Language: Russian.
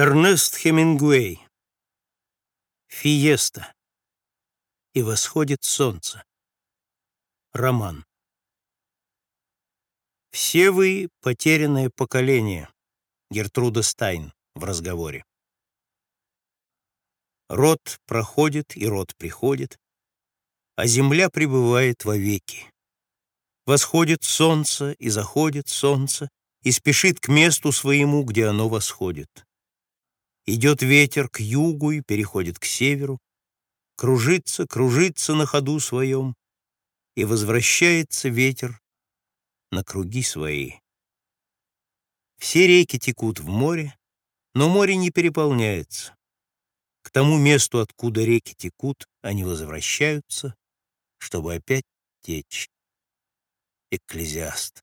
Эрнест Хемингуэй. Фиеста. И восходит солнце. Роман. Все вы — потерянное поколение. Гертруда Стайн в разговоре. Род проходит и род приходит, а земля пребывает вовеки. Восходит солнце и заходит солнце, и спешит к месту своему, где оно восходит. Идет ветер к югу и переходит к северу, кружится, кружится на ходу своем, и возвращается ветер на круги свои. Все реки текут в море, но море не переполняется. К тому месту, откуда реки текут, они возвращаются, чтобы опять течь. Экклезиаст.